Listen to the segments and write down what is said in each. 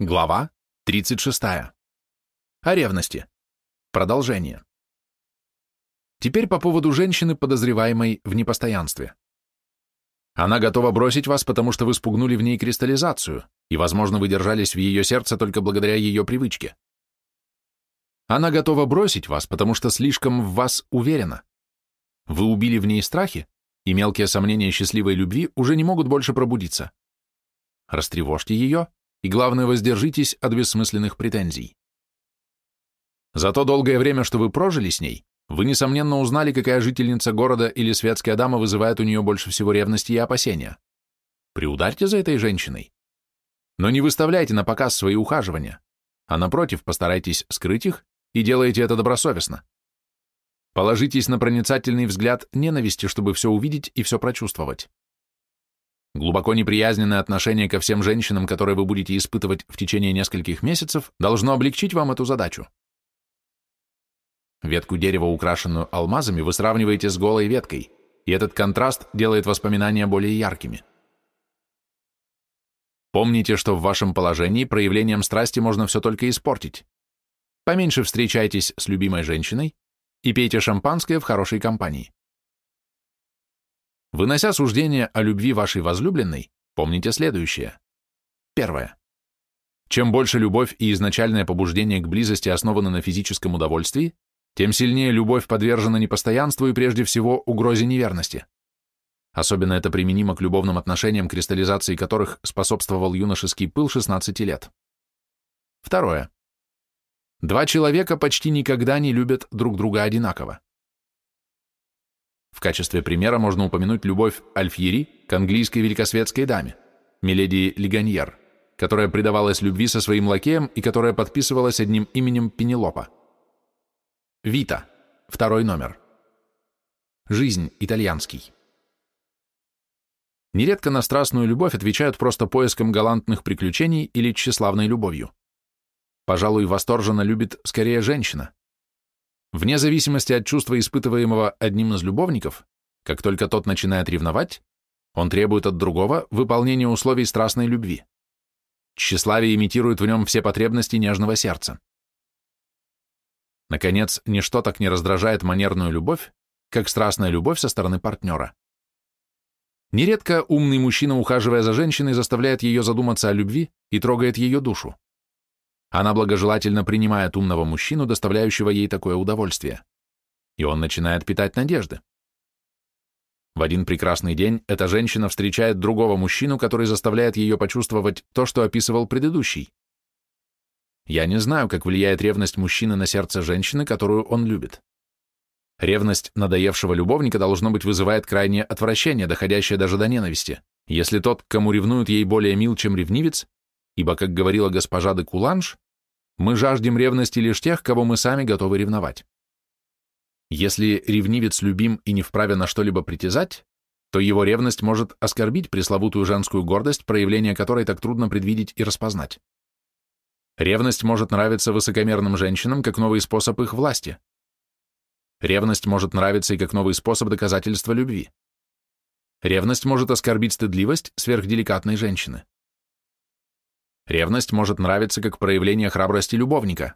Глава 36. О ревности. Продолжение. Теперь по поводу женщины, подозреваемой в непостоянстве. Она готова бросить вас, потому что вы спугнули в ней кристаллизацию, и, возможно, вы держались в ее сердце только благодаря ее привычке. Она готова бросить вас, потому что слишком в вас уверена. Вы убили в ней страхи, и мелкие сомнения счастливой любви уже не могут больше пробудиться. Растревожьте ее, и, главное, воздержитесь от бессмысленных претензий. За то долгое время, что вы прожили с ней, вы, несомненно, узнали, какая жительница города или светская дама вызывает у нее больше всего ревности и опасения. Приударьте за этой женщиной. Но не выставляйте на показ свои ухаживания, а, напротив, постарайтесь скрыть их и делайте это добросовестно. Положитесь на проницательный взгляд ненависти, чтобы все увидеть и все прочувствовать. Глубоко неприязненное отношение ко всем женщинам, которые вы будете испытывать в течение нескольких месяцев, должно облегчить вам эту задачу. Ветку дерева, украшенную алмазами, вы сравниваете с голой веткой, и этот контраст делает воспоминания более яркими. Помните, что в вашем положении проявлением страсти можно все только испортить. Поменьше встречайтесь с любимой женщиной и пейте шампанское в хорошей компании. Вынося суждение о любви вашей возлюбленной, помните следующее. Первое. Чем больше любовь и изначальное побуждение к близости основаны на физическом удовольствии, тем сильнее любовь подвержена непостоянству и прежде всего угрозе неверности. Особенно это применимо к любовным отношениям, кристаллизации которых способствовал юношеский пыл 16 лет. Второе. Два человека почти никогда не любят друг друга одинаково. В качестве примера можно упомянуть любовь Альфьери к английской великосветской даме, Миледи Лиганьер, которая предавалась любви со своим лакеем и которая подписывалась одним именем Пенелопа. Вита. Второй номер. Жизнь. Итальянский. Нередко на страстную любовь отвечают просто поиском галантных приключений или тщеславной любовью. Пожалуй, восторженно любит скорее женщина. Вне зависимости от чувства, испытываемого одним из любовников, как только тот начинает ревновать, он требует от другого выполнения условий страстной любви. Тщеславие имитирует в нем все потребности нежного сердца. Наконец, ничто так не раздражает манерную любовь, как страстная любовь со стороны партнера. Нередко умный мужчина, ухаживая за женщиной, заставляет ее задуматься о любви и трогает ее душу. Она благожелательно принимает умного мужчину, доставляющего ей такое удовольствие. И он начинает питать надежды. В один прекрасный день эта женщина встречает другого мужчину, который заставляет ее почувствовать то, что описывал предыдущий. Я не знаю, как влияет ревность мужчины на сердце женщины, которую он любит. Ревность надоевшего любовника, должно быть, вызывает крайнее отвращение, доходящее даже до ненависти. Если тот, кому ревнуют, ей более мил, чем ревнивец, ибо, как говорила госпожа де Куланж, мы жаждем ревности лишь тех, кого мы сами готовы ревновать. Если ревнивец любим и не вправе на что-либо притязать, то его ревность может оскорбить пресловутую женскую гордость, проявление которой так трудно предвидеть и распознать. Ревность может нравиться высокомерным женщинам как новый способ их власти. Ревность может нравиться и как новый способ доказательства любви. Ревность может оскорбить стыдливость сверхделикатной женщины. Ревность может нравиться как проявление храбрости любовника.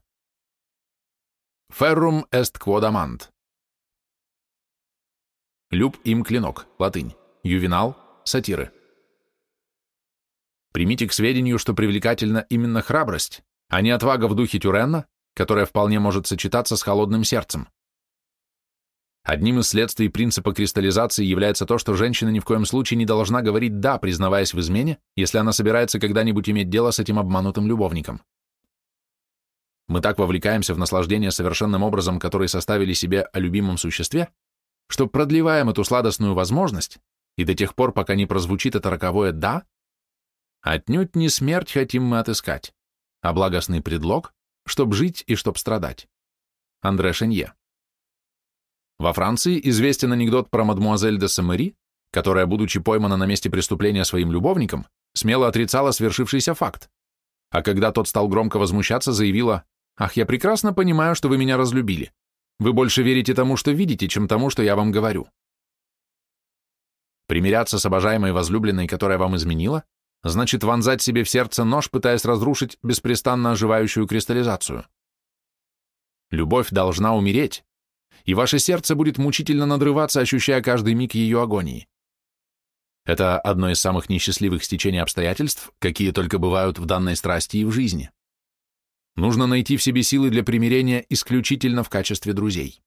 Ferrum est quod amant. Люб им клинок, латынь. Ювенал, сатиры. Примите к сведению, что привлекательна именно храбрость, а не отвага в духе Тюренна, которая вполне может сочетаться с холодным сердцем. Одним из следствий принципа кристаллизации является то, что женщина ни в коем случае не должна говорить «да», признаваясь в измене, если она собирается когда-нибудь иметь дело с этим обманутым любовником. Мы так вовлекаемся в наслаждение совершенным образом, который составили себе о любимом существе, что продлеваем эту сладостную возможность, и до тех пор, пока не прозвучит это роковое «да», отнюдь не смерть хотим мы отыскать, а благостный предлог, чтоб жить и чтоб страдать. Андре Шенье во Франции известен анекдот про мадмуазель де Самери, которая, будучи поймана на месте преступления своим любовником, смело отрицала свершившийся факт. А когда тот стал громко возмущаться, заявила, «Ах, я прекрасно понимаю, что вы меня разлюбили. Вы больше верите тому, что видите, чем тому, что я вам говорю». Примиряться с обожаемой возлюбленной, которая вам изменила, значит вонзать себе в сердце нож, пытаясь разрушить беспрестанно оживающую кристаллизацию. Любовь должна умереть, и ваше сердце будет мучительно надрываться, ощущая каждый миг ее агонии. Это одно из самых несчастливых стечений обстоятельств, какие только бывают в данной страсти и в жизни. Нужно найти в себе силы для примирения исключительно в качестве друзей.